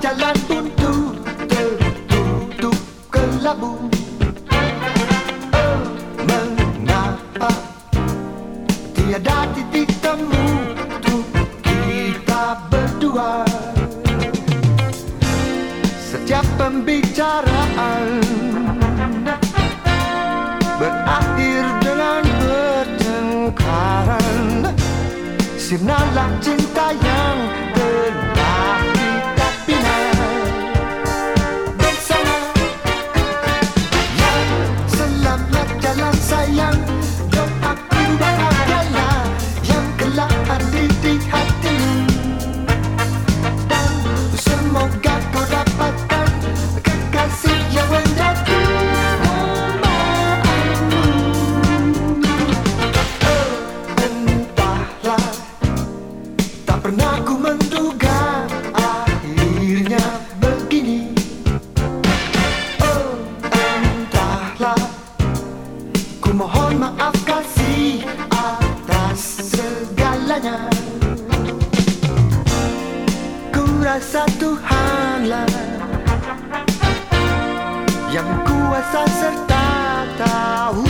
jalan untuk tertutup kelabu tiada titik temu untuk kita berdua. Setiap pembicaraan Berakhir dengan bertengkaran Sirnalah cinta yang maaf kasih atas segalanya. Ku rasa Tuhanlah Yang kuasa serta tahu